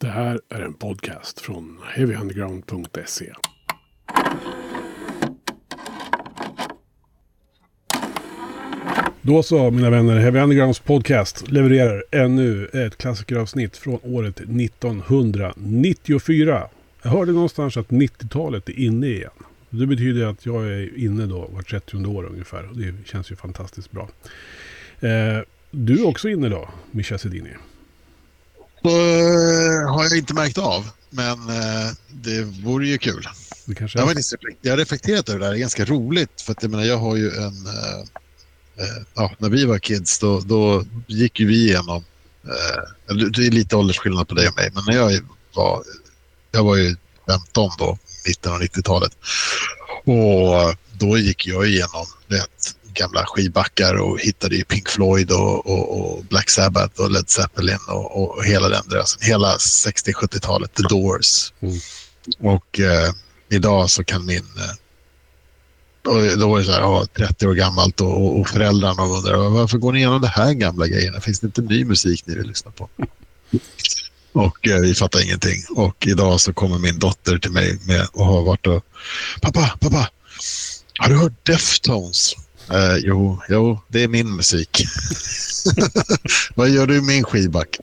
Det här är en podcast från heavyunderground.se. Då så, mina vänner. Heavy Undergrounds podcast levererar ännu ett klassikeravsnitt från året 1994. Jag hörde någonstans att 90-talet är inne igen. Det betyder att jag är inne då var 30 år ungefär. Det känns ju fantastiskt bra. Eh, du är också inne då, Mischa Sedini. Uh, har jag inte märkt av, men uh, det vore ju kul. Det kanske jag, jag har reflekterat över det här, det är ganska roligt. För att jag menar, jag har ju en... Uh, ja, när vi var kids då, då gick ju vi igenom... det är lite åldersskillnad på dig och mig, men när jag var... Jag var ju 15 då, mitten av 90-talet. Och då gick jag igenom vet, gamla skivbackar och hittade ju Pink Floyd och, och, och Black Sabbath och Led Zeppelin och, och hela den drösen. Hela 60-70-talet, The Doors. Mm. Och eh, idag så kan min... Eh, och då var det så här, ja, 30 år gammalt och, och föräldrarna undrar varför går ni igenom det här gamla grejerna? Finns det inte ny musik ni vill lyssna på? Och eh, vi fattar ingenting. Och idag så kommer min dotter till mig med och har varit och... Pappa, pappa! Har du hört Deftones? Uh, jo, jo, det är min musik. Vad gör du i min skivback?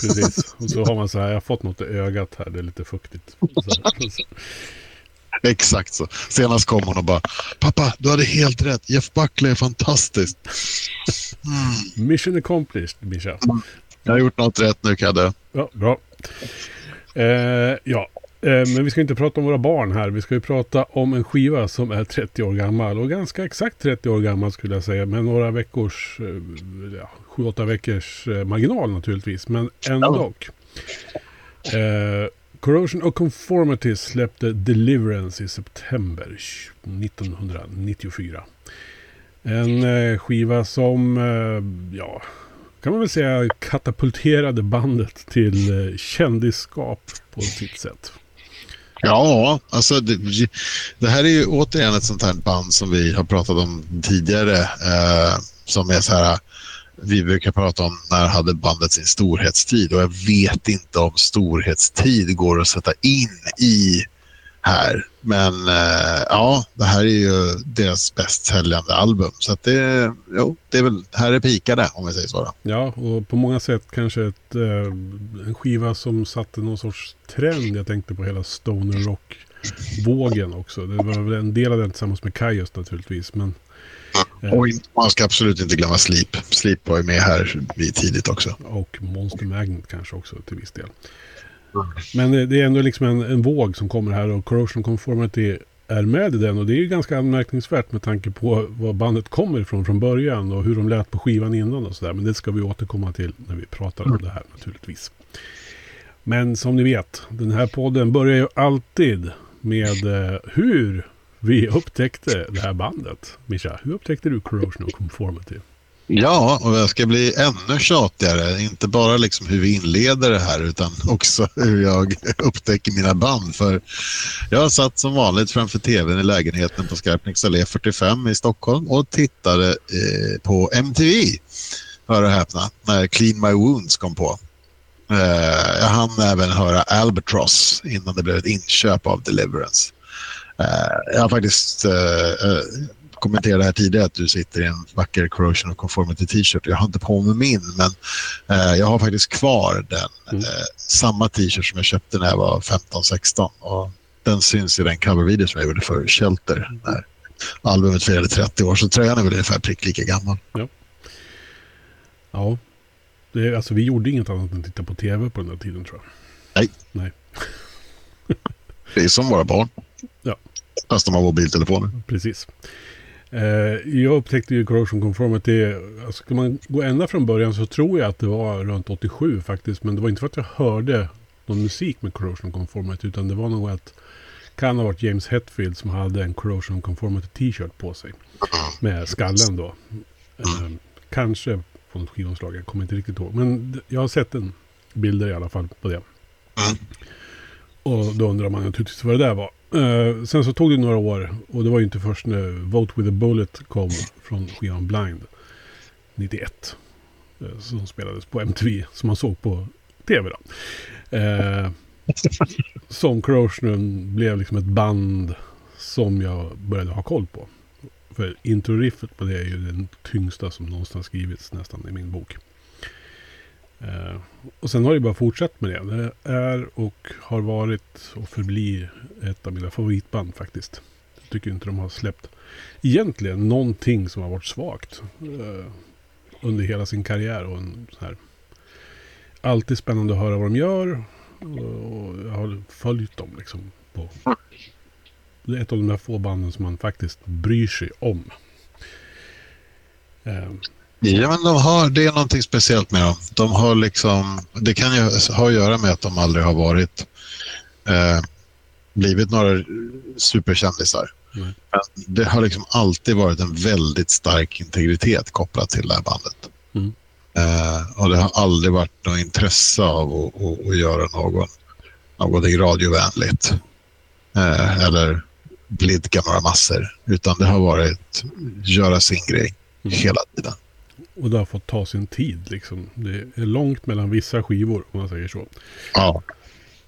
Precis. Och så har man så här, jag har fått något i ögat här, det är lite fuktigt. Så, Exakt så. Senast kom hon och bara, pappa, du hade helt rätt. Jeff Buckley är fantastisk. Mm. Mission accomplished, Mischa. Jag har gjort något rätt nu, Kadde. Ja, bra. Eh, ja, men vi ska inte prata om våra barn här. Vi ska ju prata om en skiva som är 30 år gammal. Och ganska exakt 30 år gammal skulle jag säga. Med några veckors, eh, ja, 7-8 veckors eh, marginal naturligtvis. Men ändå. Eh, Corrosion of Conformity släppte Deliverance i september 1994. En eh, skiva som, eh, ja, kan man väl säga katapulterade bandet till eh, kändisskap på sitt sätt. Ja, alltså det, det, här är ju återigen ett sånt här band som vi har pratat om tidigare. Eh, som är så här, vi brukar prata om när hade bandet sin storhetstid och jag vet inte om storhetstid går att sätta in i här. Men eh, ja, det här är ju deras bäst säljande album. Så att det, jo, det är väl, här är pikade om vi säger så. Då. Ja, och på många sätt kanske ett, eh, en skiva som satte någon sorts trend. Jag tänkte på hela stoner rock-vågen också. Det var väl en del av den tillsammans med Kajus naturligtvis. Men, eh, och man ska absolut inte glömma Sleep. Sleep var ju med här tidigt också. Och Monster Magnet kanske också till viss del. Men det är ändå liksom en, en våg som kommer här och Corrosion Conformity är med i den. Och det är ju ganska anmärkningsvärt med tanke på var bandet kommer ifrån från början och hur de lät på skivan innan och sådär. Men det ska vi återkomma till när vi pratar om det här naturligtvis. Men som ni vet, den här podden börjar ju alltid med eh, hur vi upptäckte det här bandet. Mischa, hur upptäckte du Corrosion Conformity? Ja, och jag ska bli ännu tjatigare. Inte bara liksom hur vi inleder det här utan också hur jag upptäcker mina band. För jag satt som vanligt framför tvn i lägenheten på Skarpnäcks allé 45 i Stockholm och tittade eh, på MTV. Hör och häpna, när Clean My Wounds kom på. Eh, jag hann även höra Albatross innan det blev ett inköp av Deliverance. Eh, jag har faktiskt eh, eh kommenterade här tidigare att du sitter i en vacker Corrosion of Conformity t-shirt. Jag har inte på mig min, men eh, jag har faktiskt kvar den. Mm. Eh, samma t-shirt som jag köpte när jag var 15-16. Och den syns i den covervideo som jag gjorde för Shelter. När albumet firade 30 år, så tröjan är väl ungefär prick lika gammal. Ja. Ja. Det, alltså, vi gjorde inget annat än att titta på tv på den där tiden tror jag. Nej. Nej. det är som våra barn. Ja. Fast de har mobiltelefoner. Precis. Eh, jag upptäckte ju Corrosion Conformity, alltså, ska man gå ända från början så tror jag att det var runt 87 faktiskt. Men det var inte för att jag hörde någon musik med Corrosion Conformity utan det var nog att kan ha varit James Hetfield som hade en Corrosion Conformity t-shirt på sig. Med skallen då. Eh, kanske på något skivomslag, jag kommer inte riktigt ihåg. Men jag har sett en bilder i alla fall på det. Och då undrar man naturligtvis vad det där var. Uh, sen så tog det några år och det var ju inte först när Vote with a Bullet kom från skivan Blind 91. Uh, eh, som spelades på MTV som man såg på tv då. Uh, som Corrosion blev liksom ett band som jag började ha koll på. För introriffet på det är ju den tyngsta som någonsin skrivits nästan i min bok. Eh, och sen har det bara fortsatt med det. Det är och har varit och förblir ett av mina favoritband faktiskt. Jag tycker inte de har släppt egentligen någonting som har varit svagt. Eh, under hela sin karriär. Och en så här, alltid spännande att höra vad de gör. Och jag har följt dem liksom. På, det är ett av de där få banden som man faktiskt bryr sig om. Eh, Ja, men de har, det är någonting speciellt med dem. De har liksom, det kan ju ha att göra med att de aldrig har varit eh, blivit några superkändisar. Mm. det har liksom alltid varit en väldigt stark integritet kopplat till det här bandet. Mm. Eh, och det har aldrig varit något intresse av att, att, att göra någon, någonting radiovänligt. Eh, eller blidka några massor. Utan det har varit göra sin grej mm. hela tiden. Och det har fått ta sin tid liksom. Det är långt mellan vissa skivor om man säger så. Ja,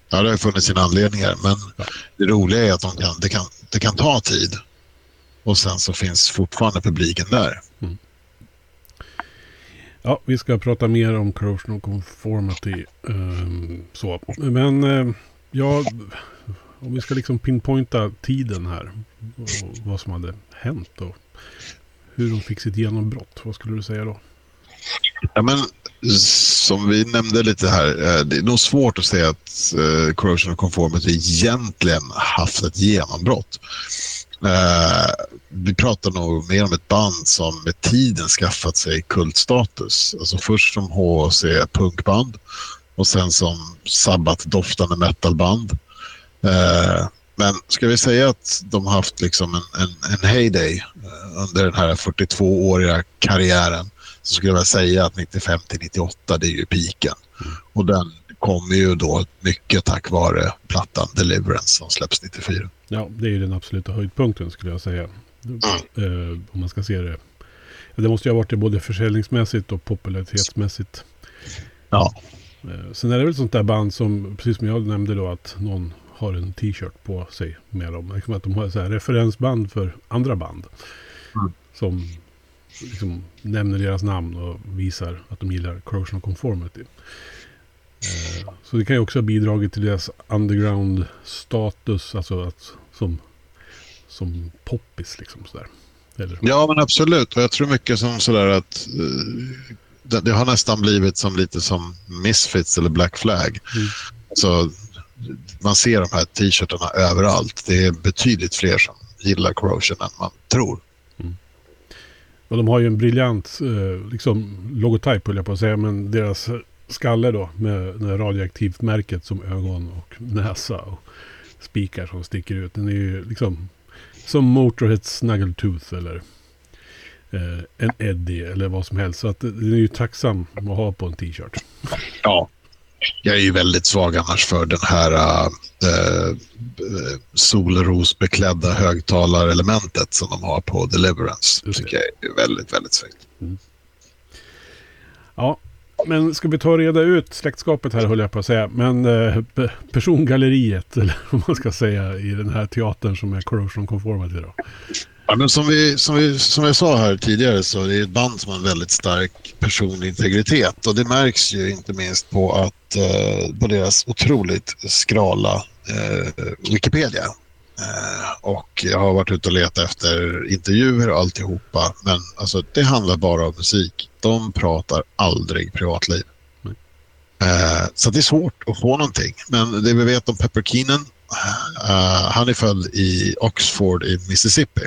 ja det har funnits sina anledningar. Men ja. det roliga är att de kan, det, kan, det kan ta tid. Och sen så finns fortfarande publiken där. Mm. Ja, vi ska prata mer om corrosion conformity. Um, så. Men uh, ja, om vi ska liksom pinpointa tiden här. Och vad som hade hänt då hur de fick sitt genombrott. Vad skulle du säga då? Ja, men, som vi nämnde lite här, eh, det är nog svårt att säga att eh, Corrosion of Conformity egentligen haft ett genombrott. Eh, vi pratar nog mer om ett band som med tiden skaffat sig kultstatus. Alltså först som HC punkband och sen som sabbatdoftande metalband. Eh, men ska vi säga att de haft liksom en, en, en heyday under den här 42-åriga karriären så skulle jag säga att 95 till 98 det är ju piken. Mm. Och den kommer ju då mycket tack vare plattan Deliverance som släpps 94. Ja, det är ju den absoluta höjdpunkten skulle jag säga. Mm. Uh, om man ska se det. Det måste ju ha varit det både försäljningsmässigt och popularitetsmässigt. Ja. Uh, sen är det väl sånt där band som, precis som jag nämnde då, att någon har en t-shirt på sig med dem. Liksom att de har så här referensband för andra band. Mm. Som liksom nämner deras namn och visar att de gillar corrosion of conformity. Eh, så det kan ju också ha bidragit till deras underground status, alltså att, som, som poppis liksom sådär. Eller? Ja men absolut och jag tror mycket som sådär att uh, det, det, har nästan blivit som lite som Misfits eller Black Flag. Mm. Så man ser de här t-shirtarna överallt. Det är betydligt fler som gillar Corrosion än man tror. Mm. Och de har ju en briljant eh, liksom, logotyp, höll jag på att säga, men deras skalle då med, med radioaktivt märket som ögon och näsa och spikar som sticker ut. Den är ju liksom som Motorhead Snuggletooth eller eh, en Eddie eller vad som helst. Så att den är ju tacksam att ha på en t-shirt. Ja, jag är ju väldigt svag annars för den här äh, solrosbeklädda högtalarelementet som de har på Deliverance. Det tycker jag är väldigt, väldigt snyggt. Mm. Ja, men ska vi ta och reda ut släktskapet här höll jag på att säga. Men eh, persongalleriet, eller vad man ska säga, i den här teatern som är Corrosion Conformity då. Ja, men som, vi, som, vi, som jag sa här tidigare så är det ett band som har en väldigt stark personlig integritet och det märks ju inte minst på, att, eh, på deras otroligt skrala eh, Wikipedia. Eh, och jag har varit ute och letat efter intervjuer och alltihopa men alltså, det handlar bara om musik. De pratar aldrig privatliv. Mm. Eh, så det är svårt att få någonting. Men det vi vet om Pepper Keenan Uh, han är född i Oxford i Mississippi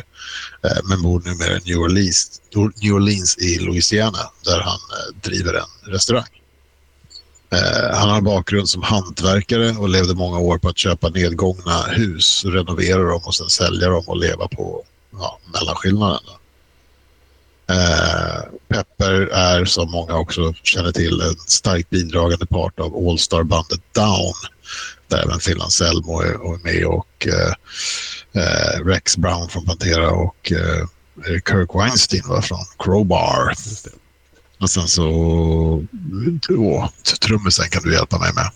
men bor numera i New Orleans, New Orleans i Louisiana där han driver en restaurang. Eh, han har en bakgrund som hantverkare och levde många år på att köpa nedgångna hus, renovera dem och sen sälja dem och leva på ja, mellanskillnaden. Eh, Pepper är som många också känner till en starkt bidragande part av All Star-bandet Down där även Finland Selmo är, är med och eh, eh, Rex Brown från Pantera och eh, Kirk Weinstein var från Crowbar. Och sen så... Åh, trummisen kan du hjälpa mig med.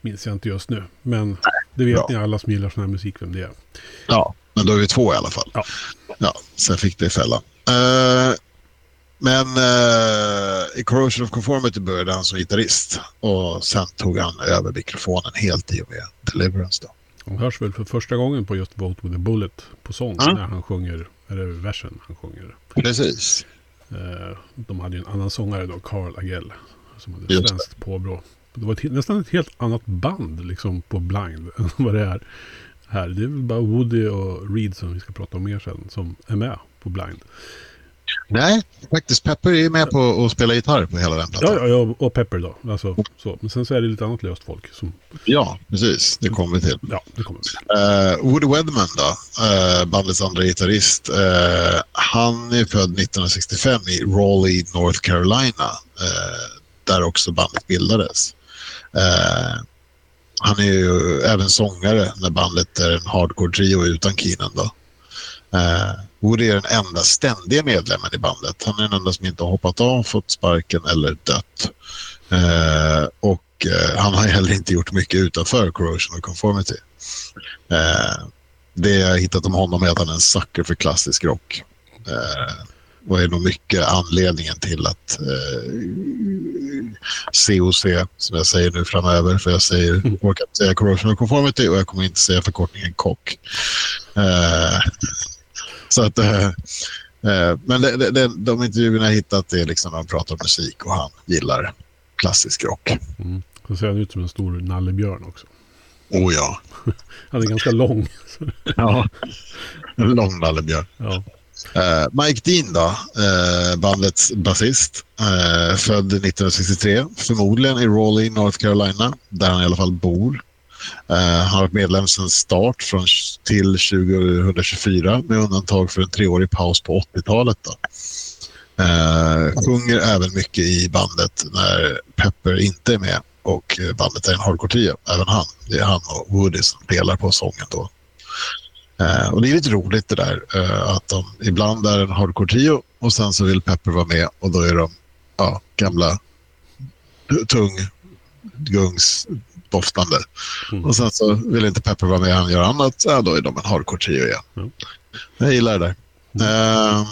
Minns jag inte just nu. Men det vet bra. ni alla som gillar sån här musik vem det är. Ja, men då är vi två i alla fall. Ja. Ja, sen fick det i fällan. Eh, men eh, i Corrosion of Conformity började han som gitarrist och sen tog han över mikrofonen helt i och med Deliverance. Då. Han hörs väl för första gången på just Vote with a Bullet på sång. Ja. När han sjunger, eller versen han sjunger. Precis. Eh, de hade ju en annan sångare då, Carl Agell. Som hade Just svenskt påbrå. Det var ett, nästan ett helt annat band liksom på Blind än vad det är här. Det är väl bara Woody och Reed som vi ska prata om mer sen som är med på Blind. Nej, faktiskt Pepper är med på att spela gitarr på hela den plattan. Ja, ja, och Pepper då. Alltså, så. Men sen så är det lite annat löst folk som, Ja, precis. Det kommer vi till. ja, det kommer. Uh, Woody Wedman då, eh, bandets andra gitarrist. eh, han är född 1965 i Raleigh, North Carolina. där också bandet bildades. Han är ju även sångare när bandet är en hardcore-trio utan Keenan. Då. Eh, Woody är den enda ständiga medlemmen i bandet. Han är den enda som inte har hoppat av, fått sparken eller dött. Eh, och eh, han har heller inte gjort mycket utanför Corrosion och Conformity. Eh, det jag hittat om honom är att han är en sucker för klassisk rock. Eh, och är nog mycket anledningen till att eh, COC, som jag säger nu framöver, för jag säger, orkar inte säga Corrosion of Conformity och jag kommer inte säga förkortningen KOC. Så att, eh, eh, men det, det, de intervjuerna jag hittat är liksom när de pratar om musik och han gillar klassisk rock. Mm. Så ser han ut som en stor nallebjörn också. Oh ja. Han är ganska lång. ja. En lång nallebjörn. ja. Eh, Mike Dean då, eh, bandets basist. Eh, född 1963, förmodligen i Raleigh, North Carolina, där han i alla fall bor. Eh, han har varit medlem sedan start från, till 2024 med undantag för en treårig paus på 80-talet. Då. Eh, sjunger även mycket i bandet när Pepper inte är med och eh, bandet är en hardcore-trio, även han. Det är han och Woody som delar på sången då. Eh, och det är lite roligt det där eh, att de ibland är en hardcore-trio och sen så vill Pepper vara med och då är de ja, gamla tung gungs doftande. Mm. Och sen så vill inte Pepper vara med, han gör annat, ja, då är de en hardcore-trio igen. Mm. Jag gillar det där. Eh,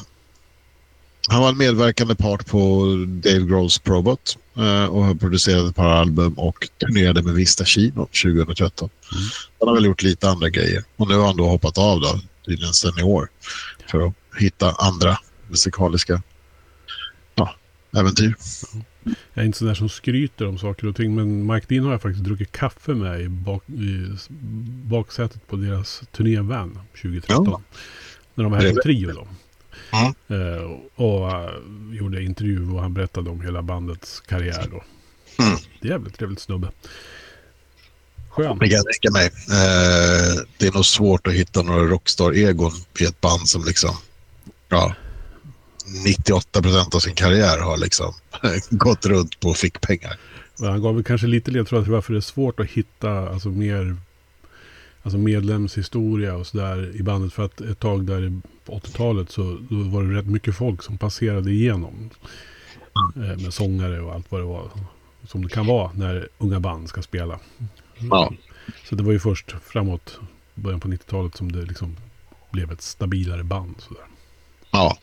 han var en medverkande part på Dave Grohls Probot eh, och har producerat ett par album och turnerade med Vista Kino 2013. Mm. Han har väl gjort lite andra grejer och nu har han då hoppat av då, tydligen sen i år för att hitta andra musikaliska ja, äventyr. Jag är inte sån där som skryter om saker och ting. Men Mike Dean har jag faktiskt druckit kaffe med i, bak, i baksätet på deras turnévan 2013. Ja. När de var här Trevligt. trio då. Eh, och eh, gjorde intervju och han berättade om hela bandets karriär då. Mm. Jävligt trevligt snubbe. Skön. Det kan jag tänka mig. Eh, det är nog svårt att hitta några rockstar-egon i ett band som liksom, ja, 98 procent av sin karriär har liksom gått runt på fickpengar. Och Han gav väl kanske lite ledtrådar till varför det är svårt att hitta alltså mer alltså medlemshistoria och sådär i bandet. För att ett tag där på 80-talet så var det rätt mycket folk som passerade igenom. Eh, med sångare och allt vad det var. Som det kan vara när unga band ska spela. Ja. Så det var ju först framåt början på 90-talet som det liksom blev ett stabilare band. Sådär. Ja.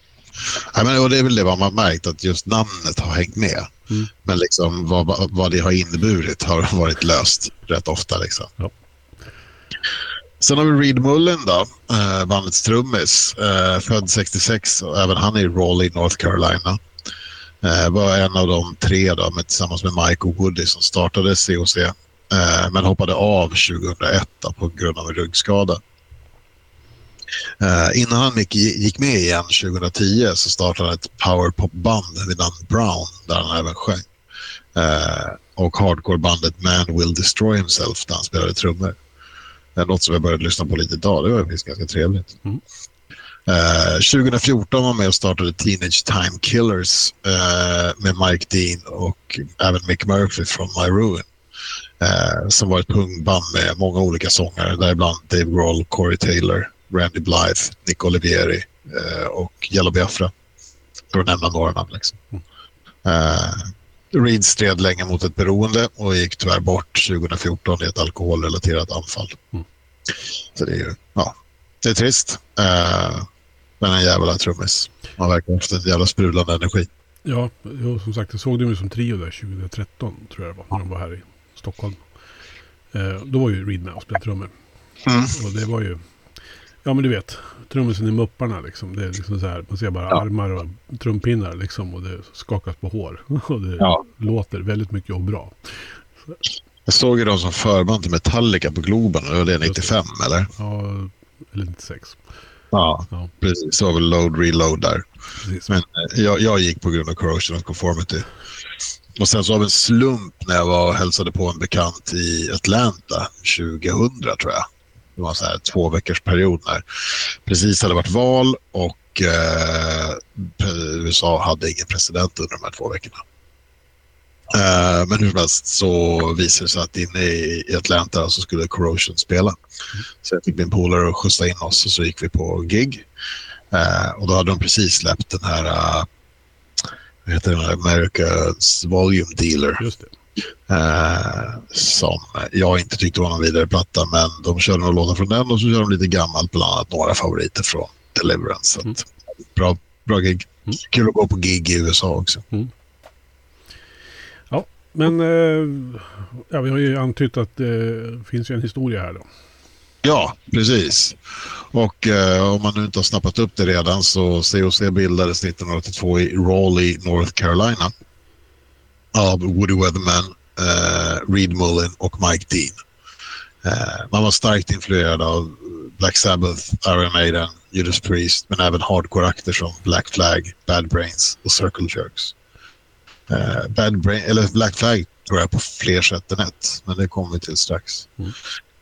Ja men, och det är väl det man har märkt, att just namnet har hängt med. Mm. Men liksom vad, vad det har inneburit har varit löst rätt ofta. Liksom. Ja. Sen har vi Reed Mullen då, eh, bandets trummis. Eh, född 66 och även han är i Raleigh, North Carolina. Eh, var en av de tre då, med, tillsammans med Mike och Woody som startade COC. Eh, men hoppade av 2001 då, på grund av en ryggskada. Eh, innan han gick, gick med igen 2010 så startade han ett powerpop-band vid namn Brown där han även sjöng. Eh, och hardcore-bandet Man Will Destroy Himself där han spelade trummor. Det är något som jag började lyssna på lite idag. Det var faktiskt ganska trevligt. Mm. Eh, 2014 var med och startade Teenage Time Killers eh, med Mike Dean och även Mick Murphy från My Ruin. Eh, som var ett pungband med många olika sångare, däribland Dave Grohl, Corey Taylor, Randy Blythe, Nick Olivieri eh, och Yellow Biafra. För att nämna några namn. Liksom. Eh, Reed stred länge mot ett beroende och gick tyvärr bort 2014 i ett alkoholrelaterat anfall. Mm. Så det är ju, ja, det är trist. Eh, men en jävla trummis. Man verkar ha haft en jävla sprudlande energi. Ja, jo, som sagt, jag såg dem ju som trio där 2013, tror jag det var, när de var här i Stockholm. Eh, då var ju Reed med och spelade trummor. Mm. Och det var ju, ja men du vet, trummisen i Mupparna liksom. Det är liksom så här, man ser bara Ja. armar och trumpinnar liksom. Och det skakas på hår. Och det Ja. låter väldigt mycket och bra. Jag såg ju dem som förband till Metallica på Globen. Det var det 95, eller? Ja, eller 96. Ja, Ja, precis. Det var väl Load Reload där. precis. Men eh, jag, jag gick på grund av Corrosion of Conformity. Och sen så av en slump när jag var och hälsade på en bekant i Atlanta 2000 tror jag. Det var en sån här två veckors period när precis hade varit val och eh, USA hade ingen president under de här två veckorna. Eh, men hur som helst så visade det sig att inne i, Atlanta så skulle Corrosion spela. Så jag fick min polare att skjutsa in oss och så gick vi på gig. Eh, och då hade de precis släppt den här, uh, vad heter den, America's Volume Dealer. Just det. Eh, som jag inte tyckte var någon vidare platta, men de körde några låtar från den och så kör de lite gammalt, bland annat några favoriter från Deliverance. Mm. bra, bra gig. Mm. Kul att gå på gig i USA också. Men eh, ja, vi har ju antytt att det finns ju en historia här då. Ja, precis. Och eh, om man nu inte har snappat upp det redan så COC bildades 1982 i Raleigh, North Carolina av Woody Weatherman, eh, Reed Mullin och Mike Dean. Eh, man var starkt influerad av Black Sabbath, Iron Maiden, Judas Priest men även hardcore-akter som Black Flag, Bad Brains och Circle Jerks. Eh, Bad Brain, eller Black Flag tror jag på fler sätt än ett, men det kommer vi till strax.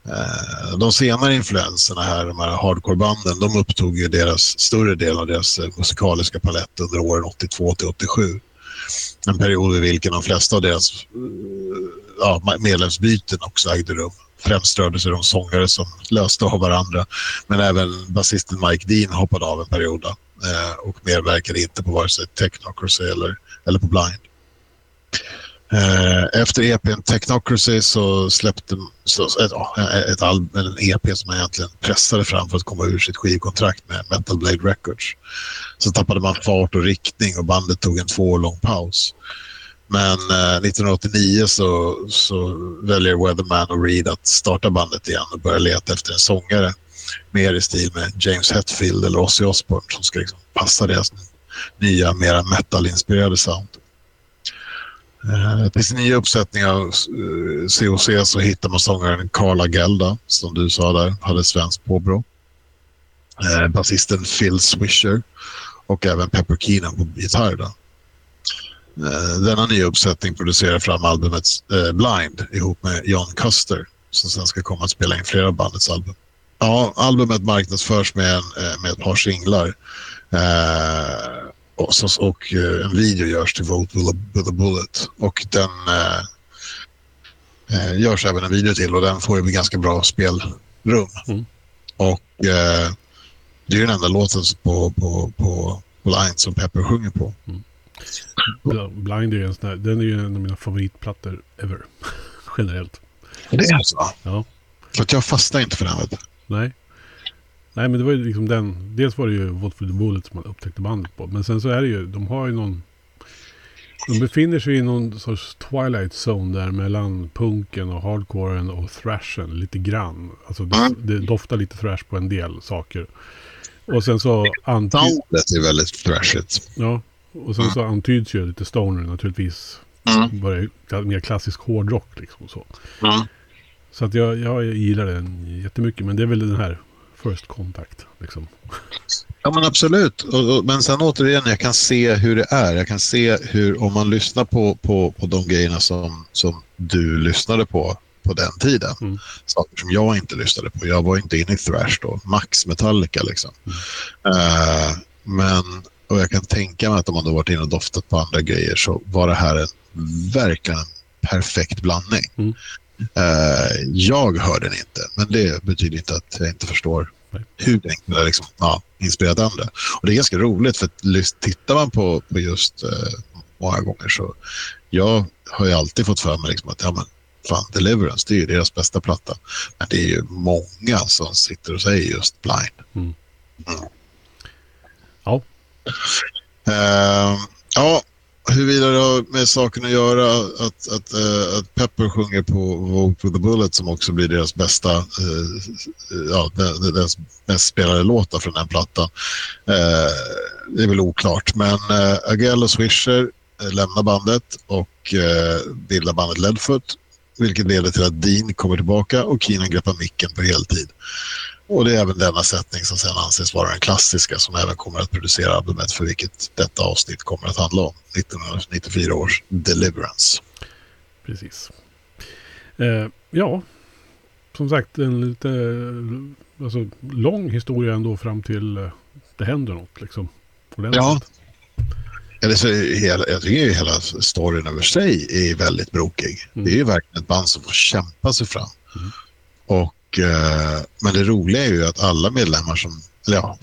Eh, De senare influenserna här, de här hardcore-banden, de upptog ju deras större del av deras eh, musikaliska palett under åren 82 till 87. En period i vilken de flesta av deras eh, ja, medlemsbyten också ägde rum. Främst rörde sig om sångare som löste av varandra. Men även basisten Mike Dean hoppade av en period då, eh, och medverkade inte på vare sig Technocracy eller, eller på Blind. Eh, efter EPn Technocracy så släppte så, ett, ett album, en EP som man egentligen pressade fram för att komma ur sitt skivkontrakt med Metal Blade Records. Så tappade man fart och riktning och bandet tog en två år lång paus. Men eh, 1989 så, så väljer Weatherman och Reed att starta bandet igen och börja leta efter en sångare. Mer i stil med James Hetfield eller Ozzy Osbourne som ska liksom passa deras nya, mera metal-inspirerade sound. Eh, Till sin nya uppsättning av eh, COC så hittar man sångaren Carla Gelda, som du sa där, hade svenskt påbrå. Eh, basisten Phil Swisher och även Pepper Keenan på gitarr. Då. Eh, denna nya uppsättning producerar fram albumet eh, Blind ihop med John Custer som sen ska komma att spela in flera av bandets album. Ja, albumet marknadsförs med, en, eh, med ett par singlar. Eh, och, och en video görs till Vote with a, Bullet. Och den eh, görs även en video till och den får ju ganska bra spelrum. Mm. Och eh, det är ju den enda låten på, på, på, Line som Pepper sjunger på. Bl- Blind är ju en sån här, den är ju en av mina favoritplattor ever. Generellt. Det är så? Ja. För att jag fastnar inte för den. Vet. Nej. Nej, men det var ju liksom den. Dels var det ju for the Bullet som man upptäckte bandet på. Men sen så är det ju, de har ju någon... De befinner sig i någon sorts twilight zone där mellan punken och hardcoren och thrashen lite grann. Alltså det, Mm. det doftar lite thrash på en del saker. Och sen så. Soundet är väldigt thrashigt. Ja, och sen så antyds ju lite stoner naturligtvis. Mm. Bara mer klassisk hårdrock liksom så. Mm. Så att jag, jag gillar den jättemycket. Men det är väl den här First Contact liksom. Ja, men absolut. Och, och, men sen återigen, jag kan se hur det är. Jag kan se hur, om man lyssnar på, på, på de grejerna som, som du lyssnade på på den tiden. Mm. Saker som jag inte lyssnade på. Jag var inte inne i thrash då. Max Metallica liksom. Eh, men, och jag kan tänka mig att om man då varit inne och doftat på andra grejer så var det här en verkligen en perfekt blandning. Mm. Eh, jag hör den inte, men det betyder inte att jag inte förstår hur den kunde ha liksom, ja, inspirerat andra. Och det är ganska roligt för att tittar man på, på just eh, många gånger. Så jag har ju alltid fått för mig liksom att ja, men, fan, Deliverance, det är ju deras bästa platta. Men det är ju många som sitter och säger just Blind. Mm. Ja. Uh, ja, huruvida det har med saken att göra att, att, uh, att Pepper sjunger på Vote with the Bullet som också blir deras bästa, uh, ja, deras mest spelade låtar från den plattan. det är väl oklart, men Agell och Swisher lämnar bandet och bildar bandet Leadfoot vilket leder till att Dean kommer tillbaka och Keenan greppar micken på heltid. Och det är även denna sättning som sedan anses vara den klassiska som även kommer att producera albumet för vilket detta avsnitt kommer att handla om. 1994 års Deliverance. Precis. Eh, ja, som sagt en lite alltså, lång historia ändå fram till eh, det händer något. Liksom, ja. Eller så hela, jag tycker hela storyn över sig är väldigt brokig. Mm. Det är ju verkligen ett band som får kämpa sig fram. Mm. Och, eh, men det roliga är ju att alla medlemmar som, eller ja,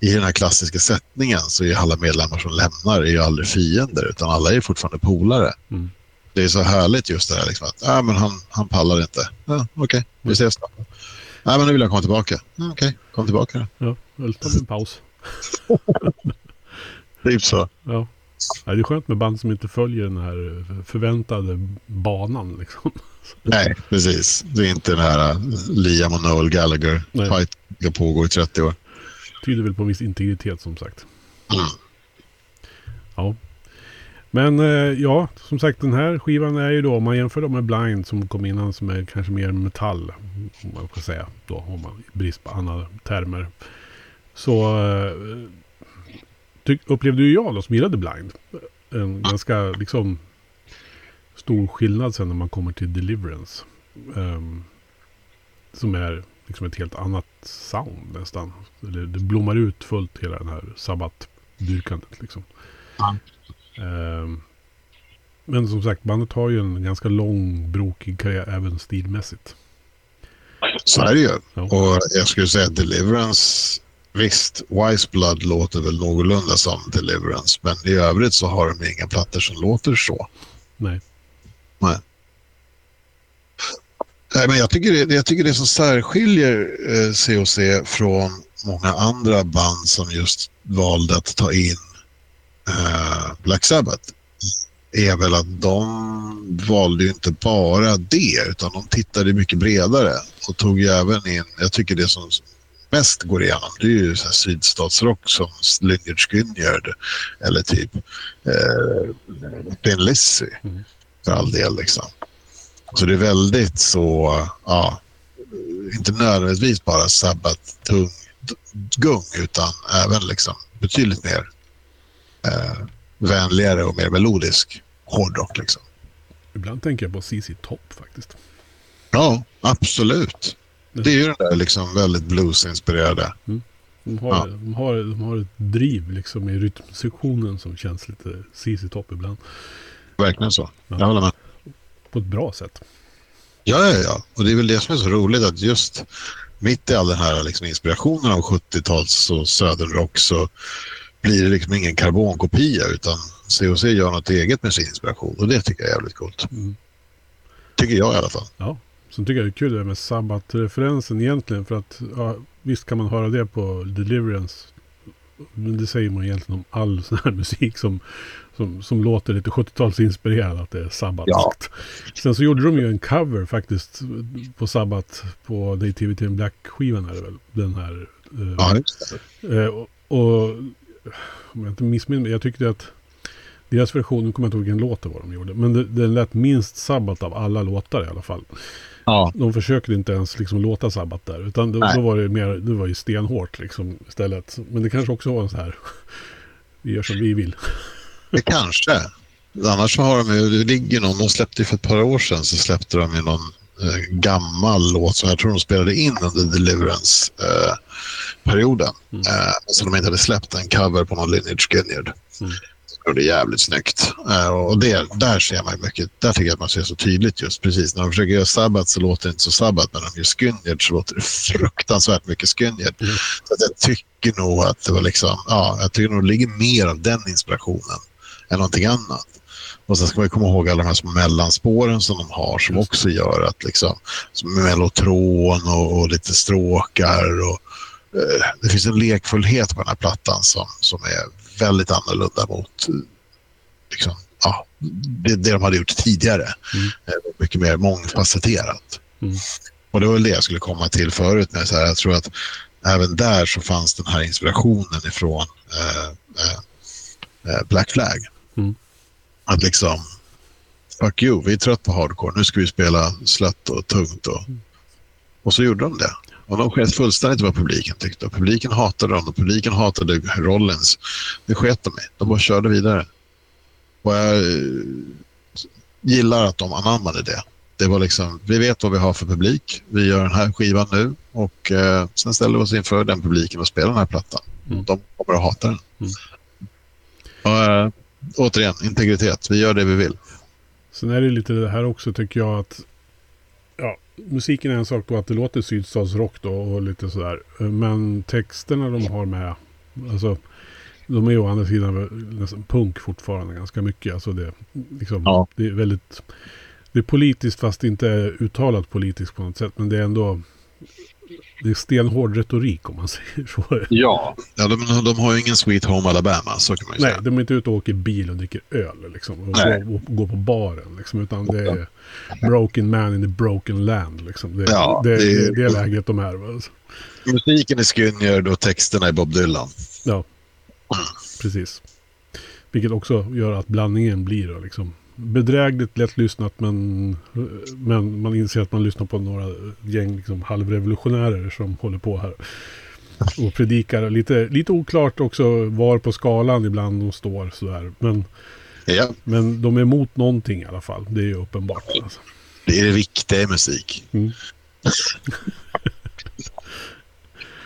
i den här klassiska sättningen så är alla medlemmar som lämnar är ju aldrig fiender utan alla är fortfarande polare. Mm. Det är så härligt just det här liksom att ah, men han, han pallar inte. Ja, Okej, okay, vi mm. ses då. Nej, men nu vill jag komma tillbaka. Okej, okay, kom tillbaka då. Ja, tar vi en paus. Typ så. Ja. ja. Det är skönt med band som inte följer den här förväntade banan. Liksom. Nej, precis. Det är inte den här äh, Liam och Noel Gallagher fight ska pågå i 30 år. Tyder väl på viss integritet som sagt. Mm. Ja. Men äh, ja, som sagt den här skivan är ju då, om man jämför dem med Blind som kom innan som är kanske mer metall, om man får säga då, om man brist på andra termer. Så äh, upplevde ju jag då som gillade Blind. En ganska liksom stor skillnad sen när man kommer till Deliverance. Um, som är liksom ett helt annat sound nästan. Det, det blommar ut fullt hela den här sabbatdyrkandet liksom. Um, men som sagt, bandet har ju en ganska lång, brokig karriär även stilmässigt. Så är det ju. Ja. Och jag skulle säga att Deliverance Visst, Wise Blood låter väl någorlunda som Deliverance, men i övrigt så har de inga plattor som låter så. Nej. Nej. Nej, men jag tycker, det, jag tycker det som särskiljer eh, COC från många andra band som just valde att ta in eh, Black Sabbath är väl att de valde ju inte bara det utan de tittade mycket bredare och tog ju även in, jag tycker det som mest går igenom det är ju så sydstatsrock som Lynyrd Skynyrd eller typ eh, Ben Lizzy mm. för all del. Liksom. Så det är väldigt så, ja, inte nödvändigtvis bara sabbat tung gung utan även liksom betydligt mer eh, vänligare och mer melodisk hårdrock. Liksom. Ibland tänker jag på CC Top faktiskt. Ja, absolut. Det är ju den där liksom väldigt bluesinspirerade. Mm. De, har, ja. de, har, de har ett driv liksom i rytmsektionen som känns lite CC Top ibland. Verkligen så. Ja. Jag håller med. På ett bra sätt. Ja, ja, ja. Och det är väl det som är så roligt att just mitt i all den här liksom inspirationen av 70-tals och södernrock så blir det liksom ingen karbonkopia utan COC gör något eget med sin inspiration och det tycker jag är jävligt coolt. Mm. Tycker jag i alla fall. Ja, Sen tycker jag det är kul det med sabbatreferensen egentligen. För att ja, visst kan man höra det på Deliverance. Men det säger man egentligen om all sån här musik som, som, som låter lite 70-talsinspirerad. Att det är sabbat. Ja. Sen så gjorde de ju en cover faktiskt på sabbat på Nativity in Black-skivan är det väl. Den här. Eh, ja, eh, och, och om jag inte missminner mig. Jag tyckte att deras version, nu kommer jag inte ihåg vilken låt det var de gjorde. Men det, den lät minst sabbat av alla låtar i alla fall. Ja. De försökte inte ens liksom låta sabbat där. Utan då, då, var det mer, det var ju stenhårt liksom istället. Men det kanske också var en så här, vi gör som vi vill. Det kanske. Annars så har de ju, det ligger någon, de släppte för ett par år sedan så släppte de ju någon eh, gammal låt som jag tror de spelade in under Deliverance-perioden. Eh, mm. eh, så de inte hade släppt en cover på någon Lineage Skynyard. Mm är jävligt snyggt. Uh, och det, där ser man mycket, där tycker jag att man ser så tydligt just precis. När de försöker göra sabbat så låter det inte så sabbat, men när de gör Skynyard så låter det fruktansvärt mycket Skynyard. Mm. Så jag tycker nog att det var liksom, ja, jag tycker nog det ligger mer av den inspirationen än någonting annat. Och sen ska man komma ihåg alla de här små mellanspåren som de har som också gör att liksom, som mellotron och, och lite stråkar och eh, det finns en lekfullhet på den här plattan som, som är väldigt annorlunda mot liksom, ja, det, det de hade gjort tidigare. Mm. Eh, mycket mer mångfacetterat. Mm. Och det var väl det jag skulle komma till förut. Med så här, jag tror att även där så fanns den här inspirationen ifrån eh, eh, eh Black Flag. Mm. Att liksom, fuck you, vi är trött på hardcore, nu ska vi spela slött och tungt. Och, och så gjorde de det. Och de sket fullständigt vad publiken tyckte. Och publiken hatade dem och publiken hatade Rollins. Det sket de i. De bara körde vidare. Och jag eh, gillar att de anammade det. Det var liksom, vi vet vad vi har för publik. Vi gör den här skivan nu och eh, sen ställer vi oss inför den publiken och spelar den här plattan. Mm. De kommer att hata den. Mm. Och, eh, återigen, integritet. Vi gör det vi vill. Sen är det lite det här också tycker jag att ja, musiken är en sak då att det låter sydstatsrock då och lite sådär. Men texterna de har med, alltså de är ju å andra sidan nästan punk fortfarande ganska mycket. Alltså det, liksom, Ja. det är väldigt, det är politiskt fast inte är uttalat politiskt på något sätt. Men det är ändå, det är stenhård retorik om man säger så. Ja, Ja, de, de har ju ingen Sweet Home Alabama, så kan man ju Nej, säga. de är inte ute och åker bil och dricker öl liksom. Och Nej. går, och går på baren liksom. Utan det är broken man in the broken land liksom. Det, Ja, det, det- det, det är läget de är. Alltså. Musiken är Skynyard och texterna är Bob Dylan. Ja, precis. Vilket också gör att blandningen blir liksom bedrägligt lättlyssnat men, men man inser att man lyssnar på några gäng liksom halvrevolutionärer som håller på här. Och predikar lite, lite oklart också var på skalan ibland de står sådär. Men, Ja, men de är emot någonting i alla fall. Det är ju uppenbart. Alltså. det är det viktiga i musik. Mm.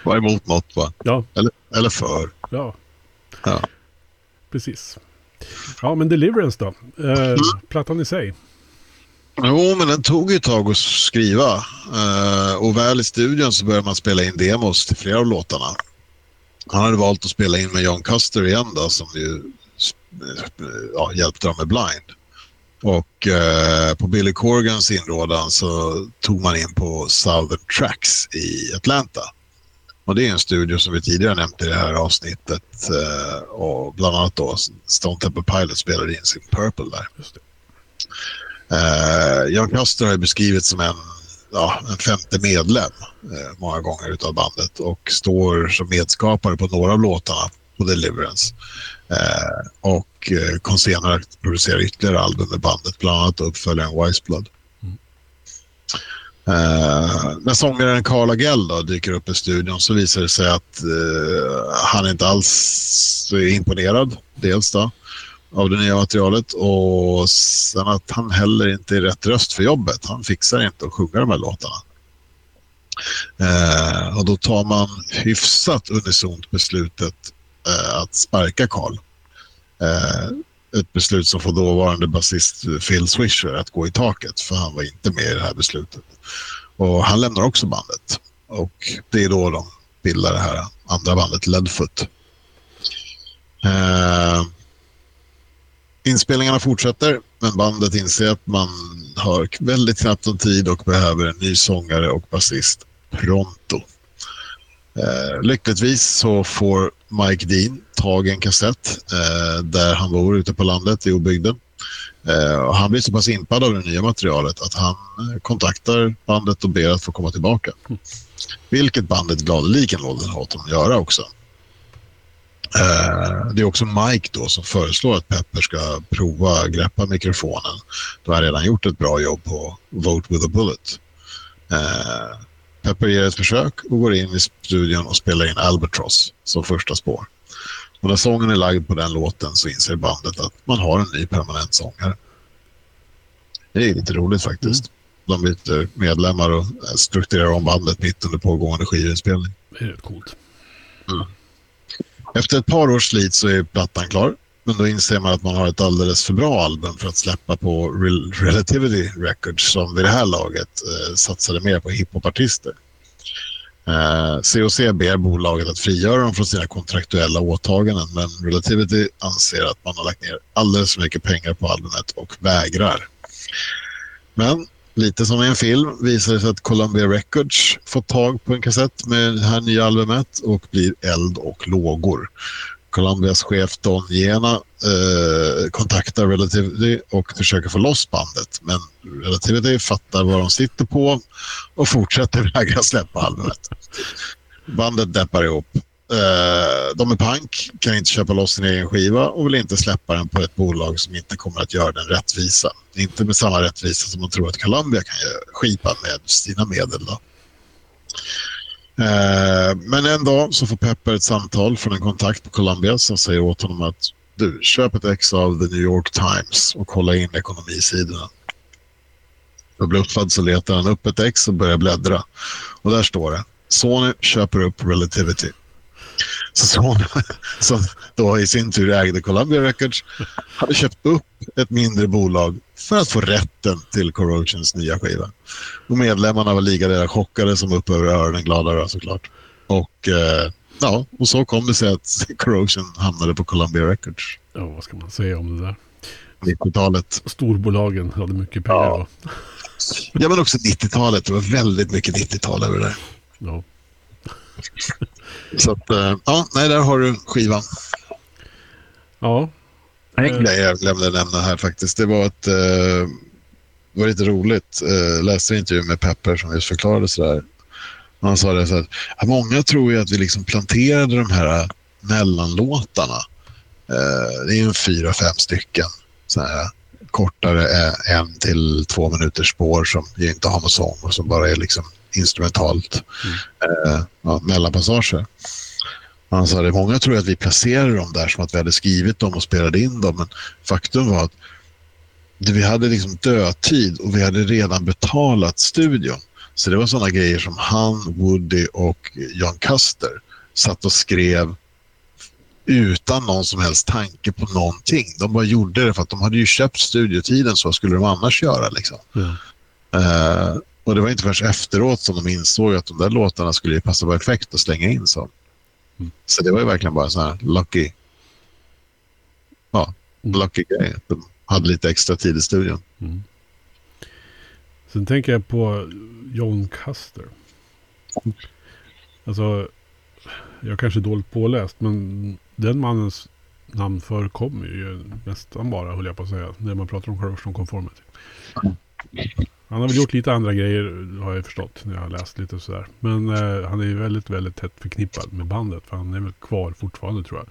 Var emot något, va? Ja, Eller, eller för. ja. Ja. Precis. Ja, men Deliverance då? Eh, plattan i sig. Jo, men den tog ju ett tag att skriva. Eh, och väl i studion så började man spela in demos till flera av låtarna. Han hade valt att spela in med John Custer igen då, som ju ja, hjälpte dem med Blind. Och eh, på Billy Corgans inrådan så tog man in på Southern Tracks i Atlanta. Och det är en studio som vi tidigare nämnt i det här avsnittet. Eh, och bland annat då Stone Temple Pilots spelade in sin Purple där. Eh, Jan Custer har beskrivits som en, ja, en femte medlem eh, många gånger utav bandet och står som medskapare på några av låtarna på Deliverance. Eh, och eh, kom senare att producera ytterligare album med bandet, bland annat uppföljaren Wise Blood. Eh, när sångaren Carl Agell då dyker upp i studion så visar det sig att eh, han inte alls är imponerad. Dels då av det nya materialet och sen att han heller inte är rätt röst för jobbet. Han fixar inte att sjunga de här låtarna. Eh, och då tar man hyfsat unisont beslutet eh, att sparka Carl. Eh, ett beslut som får dåvarande basist Phil Swisher att gå i taket för han var inte med i det här beslutet. Och han lämnar också bandet och det är då de bildar det här andra bandet Leadfoot. Eh, Inspelningarna fortsätter, men bandet inser att man har väldigt knappt om tid och behöver en ny sångare och basist pronto. Eh, lyckligtvis så får Mike Dean tag en kassett eh, där han bor ute på landet i obygden. Eh, och han blir så pass impad av det nya materialet att han eh, kontaktar bandet och ber att få komma tillbaka. Vilket bandet gladeligen låter honom göra också. Eh, det är också Mike då som föreslår att Pepper ska prova greppa mikrofonen. Då har han redan gjort ett bra jobb på Vote with a Bullet. Eh, Pepper ger ett försök och går in i studion och spelar in Albatross som första spår. Och när sången är lagd på den låten så inser bandet att man har en ny permanent sångare. Det är lite roligt faktiskt. De byter medlemmar och strukturerar om bandet mitt under pågående skivinspelning. Det är rätt coolt. Efter ett par års slit så är plattan klar. Men då inser man att man har ett alldeles för bra album för att släppa på Rel- Relativity Records som vid det här laget eh, satsade mer på hiphopartister. Eh, COC ber bolaget att frigöra dem från sina kontraktuella åtaganden men Relativity anser att man har lagt ner alldeles för mycket pengar på albumet och vägrar. Men lite som i en film visar det sig att Columbia Records fått tag på en kassett med det här nya albumet och blir eld och lågor. Columbias chef Don Jena eh, kontaktar Relativity och försöker få loss bandet. Men Relativity fattar vad de sitter på och fortsätter vägra släppa albumet. Bandet deppar ihop. Eh, de är pank, kan inte köpa loss sin egen skiva och vill inte släppa den på ett bolag som inte kommer att göra den rättvisa. Inte med samma rättvisa som de tror att Columbia kan göra skipa med sina medel. Då. Eh, men en dag så får Pepper ett samtal från en kontakt på Columbia som säger åt honom att du, köp ett ex av The New York Times och kolla in ekonomisidorna. Förbluffad så letar han upp ett ex och börjar bläddra. Och där står det. Sony köper upp Relativity. Så Sony, som då i sin tur ägde Columbia Records, hade köpt upp ett mindre bolag för att få rätten till Corrosions nya skiva. Och medlemmarna var lika deras chockade som upp över öronen glada då, såklart. Och, eh, ja, och så kom det sig att Corrosion hamnade på Columbia Records. Ja, vad ska man säga om det där? 90-talet. Storbolagen hade mycket pengar Ja. då. Ja, men också 90-talet. Det var väldigt mycket 90-tal över det där. Ja. Så att, eh, ja, nej, där har du skivan. ja. En grej jag glömde nämna här faktiskt. Det var att eh, det var lite roligt. Eh, läste en intervju med Pepper som just förklarade sådär. Han sa det så att många tror ju att vi liksom planterade de här eh, mellanlåtarna. Eh, det är ju fyra, fem stycken. Så här, kortare eh, en till två minuters spår som ju inte har någon sång och som bara är liksom instrumentalt. Eh, ja, mellanpassager. Han sa det, många tror att vi placerade dem där som att vi hade skrivit dem och spelade in dem. Men faktum var att vi hade liksom dödtid och vi hade redan betalat studion. Så det var sådana grejer som han, Woody och John Custer satt och skrev utan någon som helst tanke på någonting. De bara gjorde det för att de hade ju köpt studiotiden, så vad skulle de annars göra? Liksom. ja. Eh, och det var inte först efteråt som de insåg att de där låtarna skulle passa perfekt att slänga in så. Mm. Så det var ju verkligen bara sån här lucky, ja, Mm. lucky grej. De hade lite extra tid i studion. Mm. Sen tänker jag på John Custer. Alltså, jag kanske är dåligt påläst, men den mannens namn förekommer ju nästan bara, höll jag på att säga, när man pratar om corrosion conformity. Han har väl gjort lite andra grejer, har jag förstått, när jag har läst lite sådär. Men eh, han är ju väldigt, väldigt tätt förknippad med bandet, för han är väl kvar fortfarande tror jag.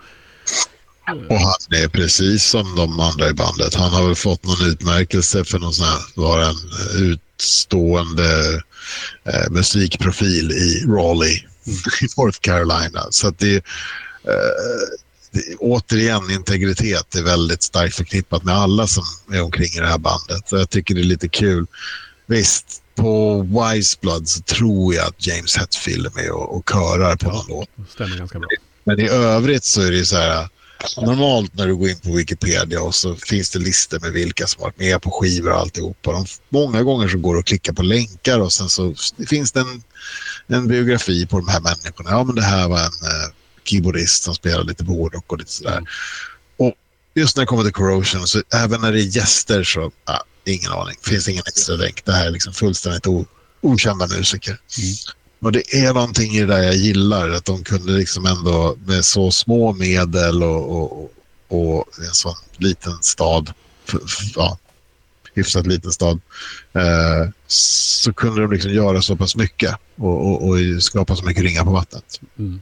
Och han är precis som de andra i bandet. Han har väl fått någon utmärkelse för någon sån här, var en utstående eh, musikprofil i Raleigh i North Carolina. Så att det, eh, det, återigen integritet är väldigt starkt förknippat med alla som är omkring i det här bandet. Så jag tycker det är lite kul. Visst, på Wise Blood så tror jag att James Hetfield är med och, och körar på någon låt. Stämmer ganska bra. Men i övrigt så är det så här. Normalt när du går in på Wikipedia och så finns det listor med vilka som har varit med på skivor och alltihopa. De, många gånger så går det att klicka på länkar och sen så finns det en, en biografi på de här människorna. Ja, men det här var en eh, keyboardist som spelade lite på hårdrock och lite sådär. Mm. Och just när det kommer till Corrosion, så även när det är gäster så, ah, ingen aning. finns ingen extra länk. Det här är liksom fullständigt o, okända musiker. Mm. Och det är någonting i det där jag gillar, att de kunde liksom ändå med så små medel och, och, och en sån liten stad, ja, hyfsat liten stad, eh, så kunde de liksom göra så pass mycket och, och, och skapa så mycket ringar på vattnet. Mm.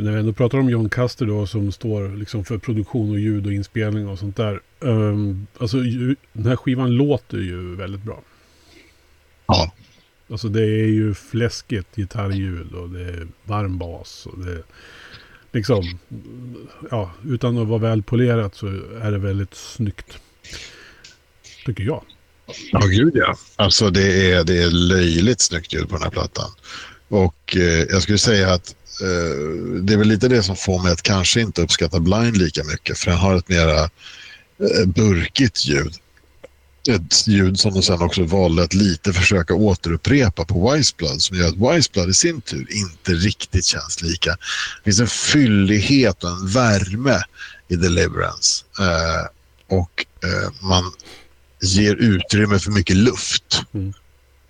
Men när vi ändå pratar om John Custer då som står liksom för produktion och ljud och inspelning och sånt där. Um, alltså den här skivan låter ju väldigt bra. Ja, Alltså det är ju fläskigt gitarrljud och det är varm bas. Och det är liksom, ja, utan att vara välpolerat så är det väldigt snyggt. Tycker jag. Ja, gud ja. Alltså det är, det är löjligt snyggt ljud på den här plattan. Och eh, jag skulle säga att Eh, det är väl lite det som får mig att kanske inte uppskatta Blind lika mycket. För den har ett mera eh, burkigt ljud. ett ljud som de sen också valde att lite försöka återupprepa på Wiseblood som gör att Wiseblood i sin tur inte riktigt känns lika. Det finns en fyllighet och en värme i Deliverance. Eh, och eh, man ger utrymme för mycket luft. Mm.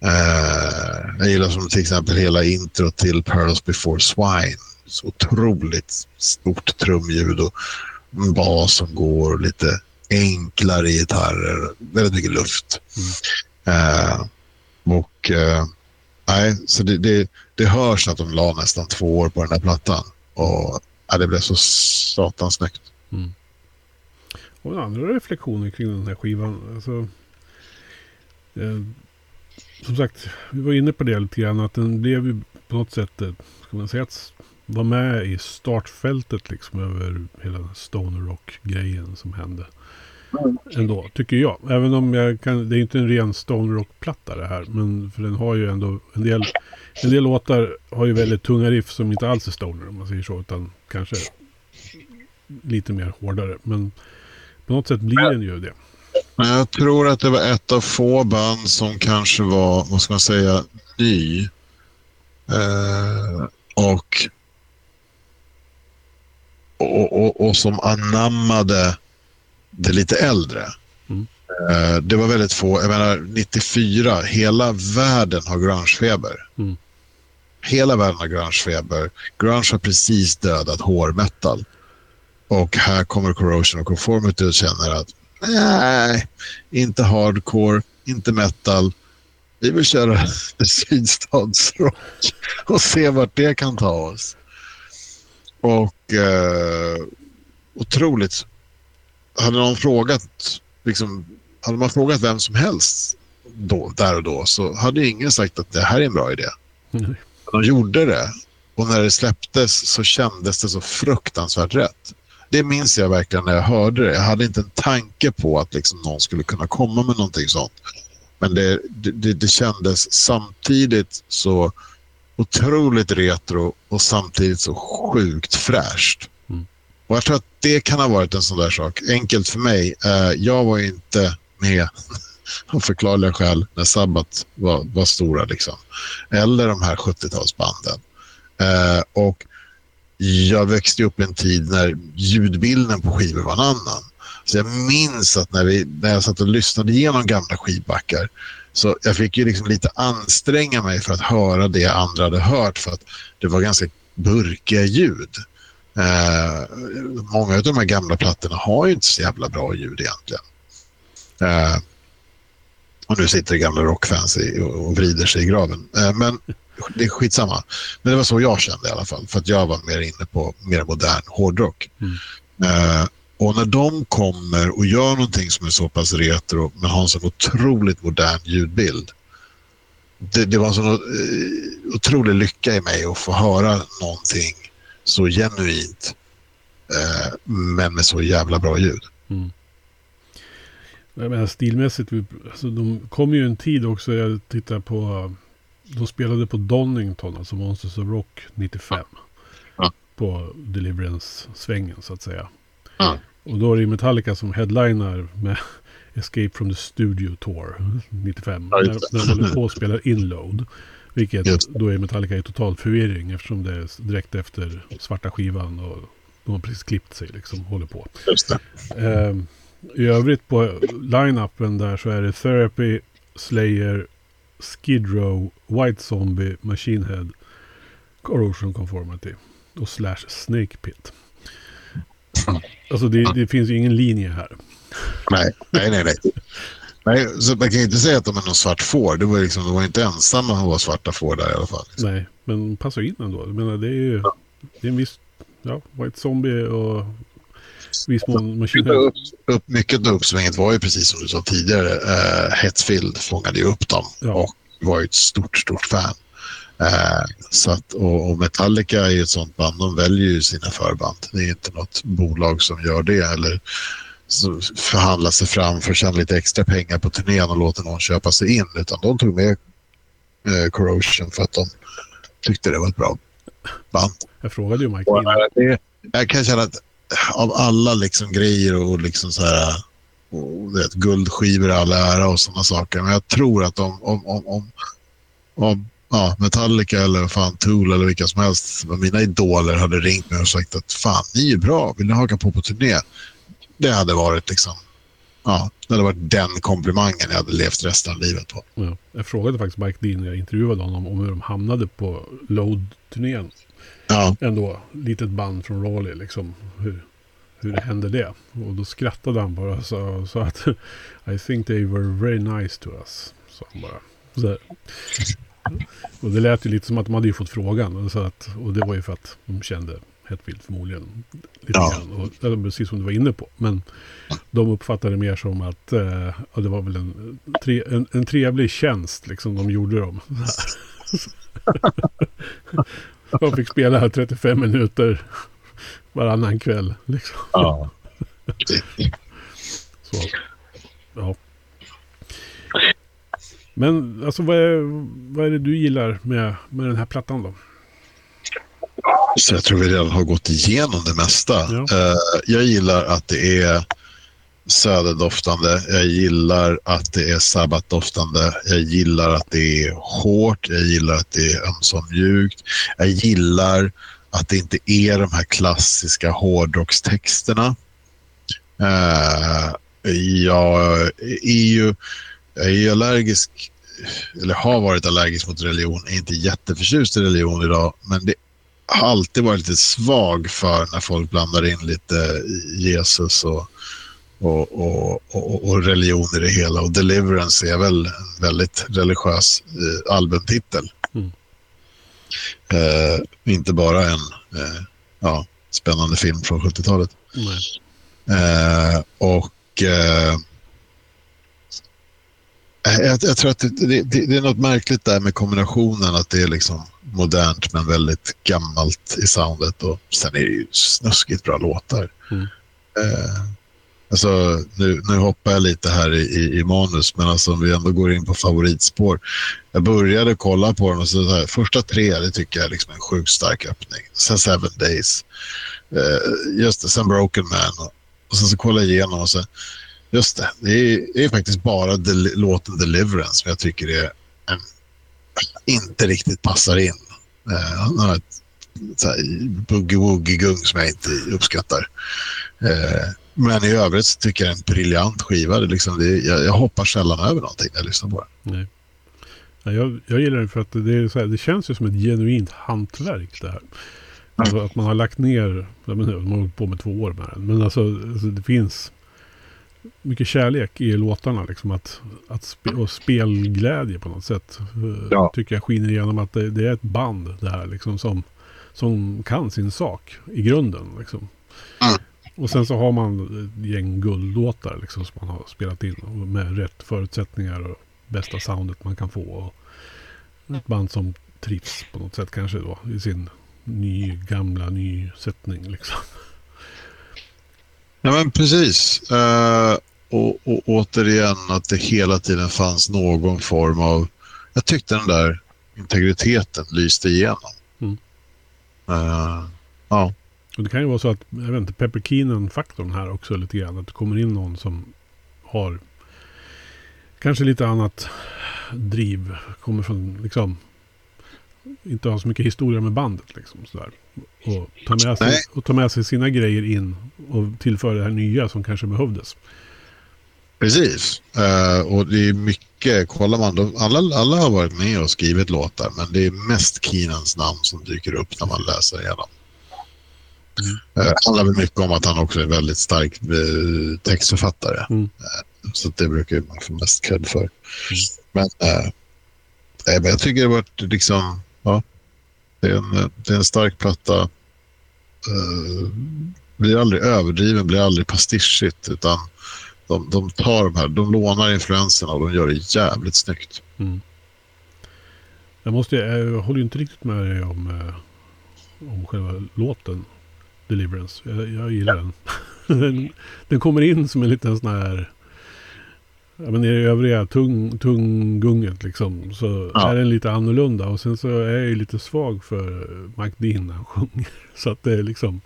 Eh, jag gillar som till exempel hela intro till Pearls before Swine. Så otroligt stort trumljud och en bas som går lite enklare gitarrer. Väldigt mycket luft. Eh, och eh, nej, så det, det, det hörs att de la nästan två år på den här plattan. Och ja, det blev så satans snyggt. Och andra reflektioner kring den här skivan. Alltså, eh, som sagt, vi var inne på det lite grann. Att den blev ju på något sätt, eh, ska man säga, att vara med i startfältet liksom över hela stoner rock-grejen som hände. Ändå, tycker jag. Även om jag kan, det är inte en ren stoner rock-platta det här. Men för den har ju ändå en del, en del låtar har ju väldigt tunga riff som inte alls är stoner om man säger så. Utan kanske lite mer hårdare. Men på något sätt blir den ju det. Jag tror att det var ett av få band som kanske var, vad ska man säga, ny. Eh, och, och, och, och som anammade det lite äldre. Mm. Eh, det var väldigt få. Jag menar, 94, hela världen har grungefeber. Mm. Hela världen har grungefeber. Grunge har precis dödat hårmetal. Och här kommer Corrosion och Conformity och känner att nej, inte hardcore, inte metal. Vi vill köra sydstatsrock och se vart det kan ta oss. Och eh, otroligt. Hade någon frågat, liksom, hade man frågat vem som helst då, där och då så hade ingen sagt att det här är en bra idé. Mm. De gjorde det och när det släpptes så kändes det så fruktansvärt rätt. Det minns jag verkligen när jag hörde det. Jag hade inte en tanke på att liksom någon skulle kunna komma med någonting sånt. Men det, det, det kändes samtidigt så otroligt retro och samtidigt så sjukt fräscht. Mm. Och jag tror att det kan ha varit en sån där sak. Enkelt för mig. Eh, jag var inte med av förklarliga skäl när Sabbat var, var stora. Liksom. Eller de här 70-talsbanden. Eh, och jag växte upp i en tid när ljudbilden på skivor var en annan. Så jag minns att när, vi, när jag satt och lyssnade igenom gamla skivbackar så jag fick ju liksom lite anstränga mig för att höra det andra hade hört för att det var ganska burkiga ljud. Eh, många av de här gamla plattorna har ju inte så jävla bra ljud egentligen. Eh, och nu sitter gamla rockfans i, och, vrider sig i graven. Eh, men det är skitsamma. Men det var så jag kände i alla fall. För att jag var mer inne på mer modern hårdrock. Mm. Eh, och när de kommer och gör någonting som är så pass retro men har en så otroligt modern ljudbild. Det, det var en sån eh, otrolig lycka i mig att få höra någonting så genuint eh, men med så jävla bra ljud. Mm. Jag menar stilmässigt, alltså, de kom ju en tid också, jag tittar på, de spelade på Donington, alltså Monsters of Rock 95. Ja. På Deliverance-svängen så att säga. Ja. Och då är det Metallica som headliner med Escape from the Studio Tour 95. Ja, när, när de håller på och spelar Inload. Vilket då är Metallica i total förvirring eftersom det är direkt efter svarta skivan och de har precis klippt sig liksom, håller på. Eh, I övrigt på line-upen där så är det Therapy, Slayer, Skid Row, White Zombie, Machine Head, Corrosion Conformity och Slash Snake Pit. Alltså det, det finns ju ingen linje här. Nej, nej, nej. nej. nej så man kan inte säga att de är någon svart får. Det var, liksom, de var inte ensamma att vara svarta får där i alla fall. Liksom. Nej, men passar in ändå. Jag menar det är ju det är en viss, ja, White Zombie och viss mån Head. Upp, upp, mycket av uppsvänget var ju precis som du sa tidigare. Uh, Hetfield fångade ju upp dem Ja. och var ju ett stort, stort fan. Eh, så att, och, och Metallica är ju ett sånt band. De väljer ju sina förband. Det är inte något bolag som gör det eller förhandlar sig fram för att tjäna lite extra pengar på turnén och låter någon köpa sig in. Utan de tog med eh, Corrosion för att de tyckte det var ett bra band. Jag frågade ju Mike Och, eh, jag kan känna att av alla liksom grejer och liksom så här och vet, guldskivor i all ära och sådana saker. Men jag tror att om, om, om, om, om ja, Metallica eller fan Tool eller vilka som helst, mina idoler hade ringt mig och sagt att fan, ni är ju bra, vill ni haka på på turné? Det hade varit liksom, ja, det hade varit den komplimangen jag hade levt resten av livet på. Ja. Jag frågade faktiskt Mike Dean när jag intervjuade honom om hur de hamnade på Load-turnén. Ja, Ändå, litet band från Raleigh liksom. Hur, hur hände det? Och då skrattade han bara sa, sa att I think they were very nice to us. Sa han bara. Så här. Och det lät ju lite som att de hade ju fått frågan. Och, så att, och det var ju för att de kände Hetfield förmodligen. Lite Ja. grann. Och, eller precis som du var inne på. Men de uppfattade det mer som att eh, ja, det var väl en, tre, en, en trevlig tjänst liksom de gjorde dem. de fick spela här 35 minuter varannan kväll. Liksom. ja. Så, ja. Men alltså vad är, vad är det du gillar med, med den här plattan då? Så jag tror vi redan har gått igenom det mesta. Ja. Eh, jag gillar att det är söderdoftande. Jag gillar att det är sabbatdoftande. Jag gillar att det är hårt. Jag gillar att det är ömsom mjukt. Jag gillar att det inte är de här klassiska hårdrockstexterna. Eh, jag är ju jag är allergisk, eller har varit allergisk mot religion. Är inte jätteförtjust i religion idag, men det har alltid varit lite svag för när folk blandar in lite Jesus och, och, och, och, och religion i det hela. Och Deliverance är väl väldigt religiös eh, albumtitel. Mm. Eh, inte bara en eh, ja, spännande film från 70-talet. Nej. Eh, och eh, jag, jag tror att det, det, det det är något märkligt där med kombinationen att det är liksom modernt men väldigt gammalt i soundet och sen är det ju snuskigt bra låtar. Mm. Alltså, nu, nu hoppar jag lite här i, i, i manus men alltså om vi ändå går in på favoritspår. Jag började kolla på den och så, så här, första tre det tycker jag är liksom en sjukt stark öppning. Sen Seven Days. Eh, just det, sen Broken Man och, och sen så kollar jag igenom och så Just det, det är, det är faktiskt bara del, låten Deliverance som jag tycker är en, inte riktigt passar in. Eh, han har ett boogie-woogie-gung som jag inte uppskattar. Eh, men i övrigt så tycker jag det är en briljant skiva. Det är liksom, det, jag, jag hoppar sällan över någonting när jag lyssnar på den. Nej. Ja, jag, jag gillar det för att det, är så här, det känns ju som ett genuint hantverk det här. Alltså att man har lagt ner, jag menar, de har hållit på med två år med den. Men alltså, alltså det finns mycket kärlek i låtarna. Liksom att, att spe, och spelglädje på något sätt. eh, Ja. Tycker jag skiner igenom att det, det är ett band det här liksom som, som kan sin sak i grunden. Liksom. Mm. Och sen så har man ett gäng guldlåtar liksom, som man har spelat in med rätt förutsättningar och bästa soundet man kan få. Och ett band som trivs på något sätt kanske då i sin ny, gamla nysättning. Liksom. Ja, men precis. Eh, och, och återigen att det hela tiden fanns någon form av... Jag tyckte den där integriteten lyste igenom. Eh, ja, Och det kan ju vara så att, jag vet inte, Pepper Keenan-faktorn här också lite grann. Att det kommer in någon som har kanske lite annat driv. Kommer från, liksom, inte har så mycket historia med bandet liksom sådär. Och tar med sig, och tar med sig sina grejer in och tillför det här nya som kanske behövdes. Precis. Eh, och det är mycket... Kollar man, då, alla, alla har varit med och skrivit låtar men det är mest Keenans namn som dyker upp när man läser igenom. Mm. Det handlar väl mycket om att han också är väldigt stark eh, textförfattare. Mm. Eh, Så det brukar man få mest cred för. Men, eh, nej, men jag tycker det har varit liksom... Ja, det, är en, det är en stark platta. Blir aldrig överdriven, blir aldrig pastischigt utan de, de tar de här, de lånar influenserna och de gör det jävligt snyggt. Mm. Jag, måste, jag håller ju inte riktigt med dig om, eh, om själva låten Deliverance. Jag, jag gillar den. den. Den kommer in som en liten sån här... Ja, men i det övriga tung, tunggunget liksom. Så Ja. är den lite annorlunda. Och sen så är jag ju lite svag för Mike Dean när han sjunger. Så att det är liksom...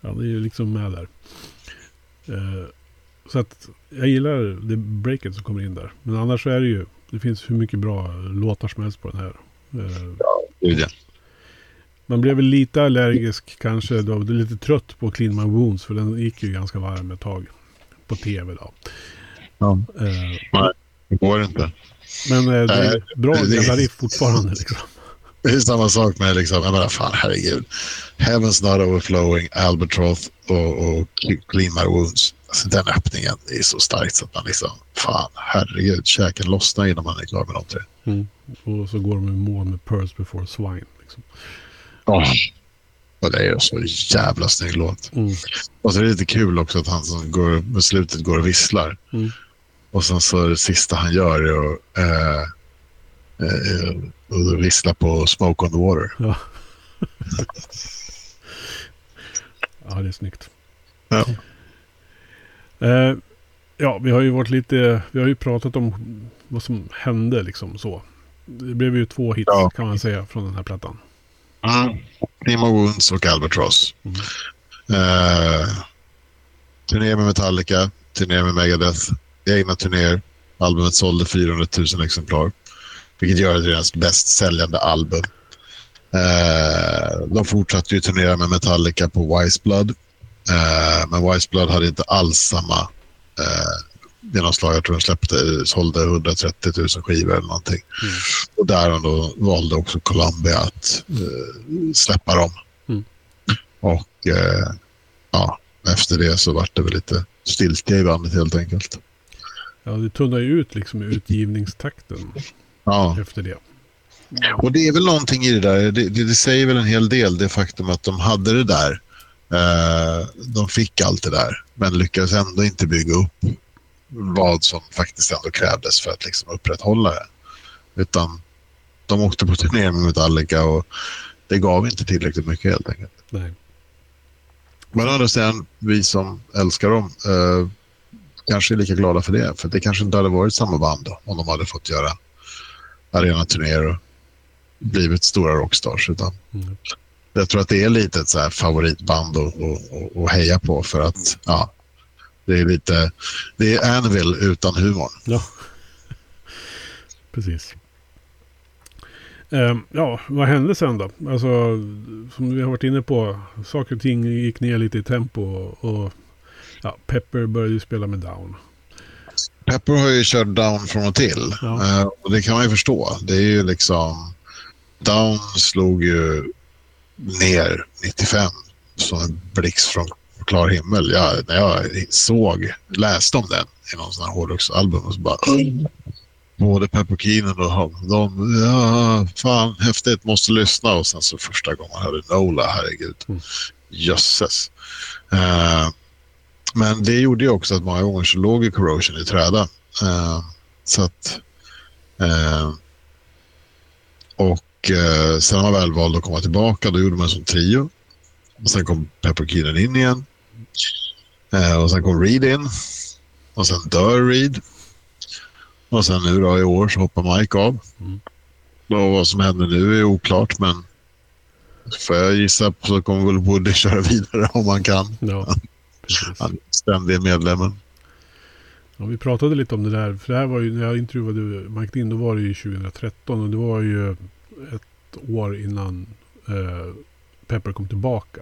Ja, det är ju liksom med där. Eh, så att jag gillar det breaket som kommer in där. Men annars så är det ju, det finns hur mycket bra låtar som helst på den här. Eh, Det är det. Man blev väl lite allergisk kanske. Då, lite trött på Clean My Wounds. För den gick ju ganska varm ett tag. På tv då. Ja. Eh, Det går inte. men eh, det är Nej, bra det- jävla riff fortfarande liksom. Det är samma sak med liksom, jag menar fan herregud. Heaven's Not Overflowing, Albatroth och, och Clean My Wounds. Alltså den öppningen är så starkt så att man liksom, fan herregud, käken lossnar innan man är klar med de tre. Mm. Och så går de i mål med Pearls Before Swine. Liksom. Och det är så jävla snygg låt. Mm. Och så är det lite kul också att han som går, med slutet går och visslar. Mm. Och sen så det sista han gör är att eh, eh, eh, vissla på Smoke on the Water. Ja. ja, det är snyggt. Ja. Eh, ja, vi har ju varit lite, vi har ju pratat om vad som hände liksom så. Det blev ju två hits Ja. kan man säga från den här plattan. Mm. Prima Wounds och Albatross. Mm. Eh, turné med Metallica, turné med Megadeth, egna turnéer. Albumet sålde 400 000 exemplar, vilket gör det till deras bäst säljande album. Eh, de fortsatte ju turnera med Metallica på Wise Blood, eh, men Wise Blood hade inte alls samma eh, genomslag. Jag tror de släppte, sålde 130 000 skivor eller någonting. Mm. Och där då valde också Columbia att eh, släppa dem. Mm. Och eh, ja, efter det så vart det väl lite stiltje i bandet helt enkelt. Ja, det tunnar ju ut liksom i utgivningstakten Ja, efter det. och det är väl någonting i det där. Det, det, det säger väl en hel del det faktum att de hade det där. Eh, de fick allt det där, men lyckades ändå inte bygga upp vad som faktiskt ändå krävdes för att liksom upprätthålla det. Utan de åkte på turné med Metallica och det gav inte tillräckligt mycket helt enkelt. Nej. Men å andra sidan, vi som älskar dem eh, kanske är lika glada för det. För det kanske inte hade varit samma band då, om de hade fått göra arenaturnéer och blivit stora rockstars. Utan Mm. Jag tror att det är lite ett så här favoritband att, att, att, heja på för att ja, det är lite, det är Anvil utan humorn. Ja, precis. Ehm, ja, vad hände sen då? Alltså, som vi har varit inne på, saker och ting gick ner lite i tempo och, och ja, Pepper började ju spela med Down. Pepper har ju kört Down från och till. Ja. Eh, och det kan man ju förstå. Det är ju liksom... Down slog ju ner 95 som en blixt från klar himmel. Jag, när jag såg, läste om den i någon sån här hårdrocksalbum och så bara... Både Pepper Keenan och de, de, ja, fan häftigt, måste lyssna. Och sen så första gången hörde Nola, herregud. Mm. Jösses. Eh, men det gjorde ju också att många gånger så låg ju Corrosion i träda. Eh, så att... Eh, och eh, sen när man väl valde att komma tillbaka, då gjorde man som trio. Och sen kom Pepper Keenan in igen. Eh, och sen kom Reed in. Och sen dör Reed. Och sen nu då i år så hoppar Mike av. Mm. Och vad som händer nu är oklart, men får jag gissa så kommer väl Woody köra vidare om man kan. Ja, precis. Han är ständig medlemmen. Ja, vi pratade lite om det där. För det här var ju, när jag intervjuade Mike Dean, då var det ju 2013. Och det var ju ett år innan eh, Pepper kom tillbaka.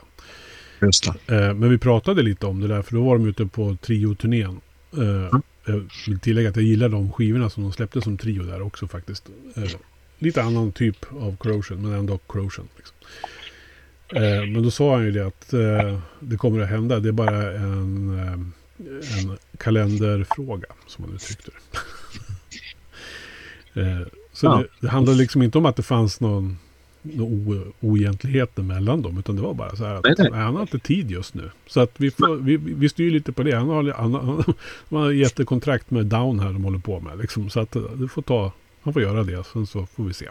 Just det. Eh, men vi pratade lite om det där, för då var de ute på trio-turnén. Eh, Jag vill tillägga att jag gillar de skivorna som de släppte som trio där också faktiskt. Eh, lite annan typ av corrosion, men ändå corrosion. Liksom. Men då sa han ju det att det kommer att hända. Det är bara en, en kalenderfråga, som han uttryckte det. så Ja. det, det handlar liksom inte om att det fanns någon, någon oegentligheter mellan dem. Utan det var bara så här att Nej, nej. han har inte tid just nu. Så att vi, får, vi, vi styr lite på det. Han har, han, han, han har gett ett kontrakt med Down här de håller på med. Liksom, så att eh, det får ta, han får göra det. Sen så får vi se.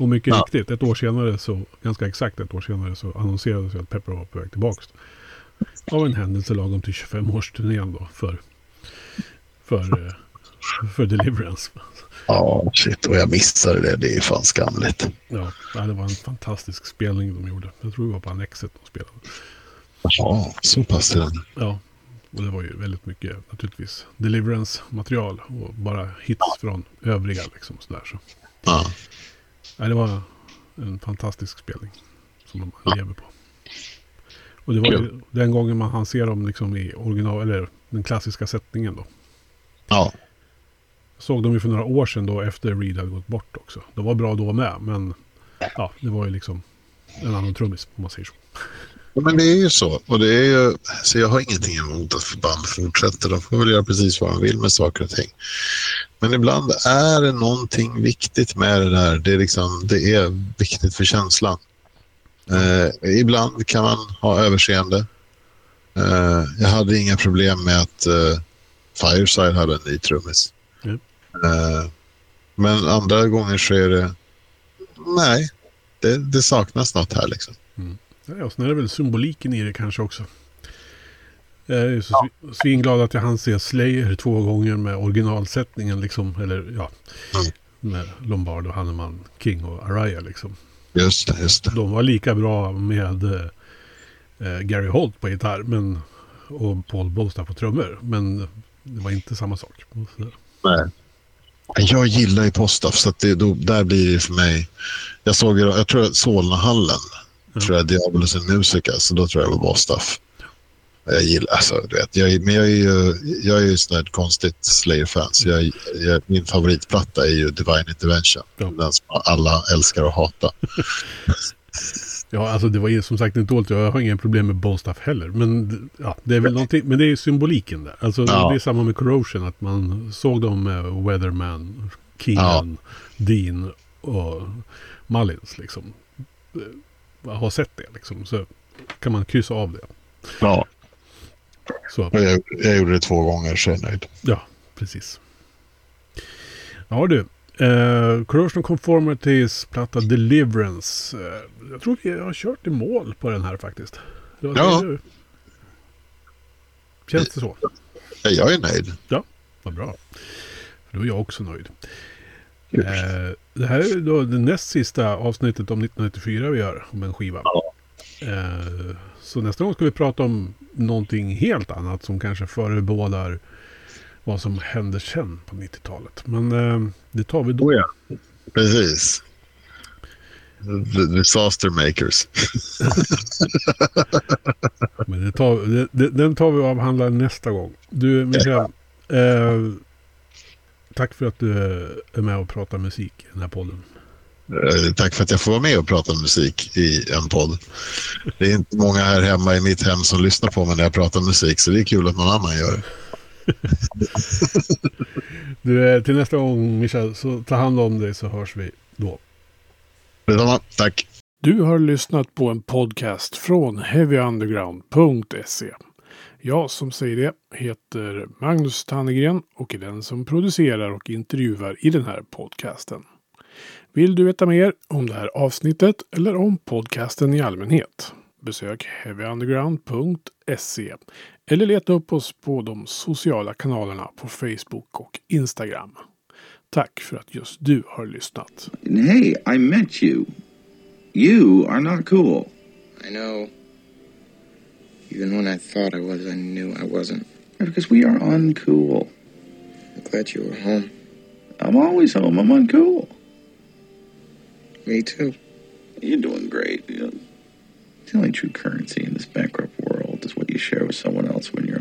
Och mycket Ja. riktigt, ett år senare så, ganska exakt ett år senare så annonserades ju att Pepper var på väg tillbaka. Av en händelse lagom till 25-årsturnén då för, för, eh, för Deliverance. Ja, shit. Och jag missade det. Det är fan skamligt. Ja, ja, det var en fantastisk spelning de gjorde. Jag tror det var på Annexet de spelade. Ja, så pass till den. Ja, Och det var ju väldigt mycket naturligtvis Deliverance-material och bara hits från övriga liksom sådär. Så. Ja. Nej, det var en fantastisk spelning som de lever på. Och det var ju den gången man hann se dem liksom i original, eller den klassiska sättningen då. ja. Jag såg dem ju för några år sedan då efter Reed hade gått bort också. De var bra då med, men ja, det var ju liksom en annan trummis om man säger så. Ja, Men det är ju så. Och det är ju, så jag har ingenting emot att förband fortsätter. De får väl göra precis vad de vill med saker och ting. Men ibland är det någonting viktigt med det där. Det är, liksom, det är viktigt för känslan. Eh, ibland kan man ha överseende. Eh, jag hade inga problem med att eh, Fireside hade en ny trummis. Mm. Eh, men andra gånger så är det... Nej, det, det saknas något här liksom. Ja, och sen är det väl symboliken i det kanske också. Jag är så svi- svinglad att jag hann se Slayer två gånger med originalsättningen liksom. Eller ja, Mm. med Lombardo, Hanneman, King och Araya liksom. Just det, just det. De var lika bra med eh, Gary Holt på gitarr men, och Paul Bolstad på trummor. Men det var inte samma sak. Nej. Jag gillar ju Postaf, så att det, då, där blir det för mig... Jag såg jag tror att Solnahallen, Ja. tror jag, Diabolus in Musica, så då tror jag det var Postaf. Jag gillar, alltså, du vet, jag, men jag är ju, jag är ju sån konstigt Slayer-fan, så jag, jag, min favoritplatta är ju Divine Intervention. Ja. Den som alla älskar att hata. Ja, alltså det var som sagt inte dåligt. Jag har inga problem med Bolstaff heller. Men ja, det är väl någonting. Men det är symboliken där. Alltså Ja. det är samma med Corrosion. Att man såg dem med Weatherman, Keenan, Dean och Mullins liksom. Eh, Har sett det liksom. Så kan man kryssa av det. Ja. Så Jag, jag gjorde det två gånger, så jag är nöjd. ja, precis. Ja du. Eh, Corrosion Conformities platta Deliverance. Eh, jag tror vi har kört i mål på den här faktiskt. Säger Ja. du? Känns det så? Ja, Jag är nöjd. Vad bra. Då är jag också nöjd. Eh, det här är då det näst sista avsnittet om 1994 vi gör om en skiva. Ja. Eh, så nästa gång ska vi prata om någonting helt annat som kanske förebådar vad som händer sen på 90-talet. Men eh, det tar vi då. Oh, ja. Precis. The disaster makers. Men det tar, det, det, den tar vi och avhandlar nästa gång. Du, Michael. Eh, tack för att du är med och pratar musik i den här podden. Eh, Tack för att jag får vara med och prata musik i en podd. Det är inte många här hemma i mitt hem som lyssnar på mig när jag pratar musik, så det är kul att någon annan gör det. Du, eh, till nästa gång Michael, så ta hand om dig så hörs vi då. Detsamma. Tack. Du har lyssnat på en podcast från heavyunderground.se. Jag som säger det heter Magnus Tannegren och är den som producerar och intervjuar i den här podcasten. Vill du veta mer om det här avsnittet eller om podcasten i allmänhet? Besök heavyunderground.se eller leta upp oss på de sociala kanalerna på Facebook och Instagram. Tack för att just du har lyssnat. And hey, I met you. You are not cool. I know. Even when I thought I was, I knew I wasn't. Because we are uncool. I'm glad you were home. I'm always home. I'm uncool. Me too. You're doing great. You know, the only true currency in this bankrupt world is what you share with someone else when you're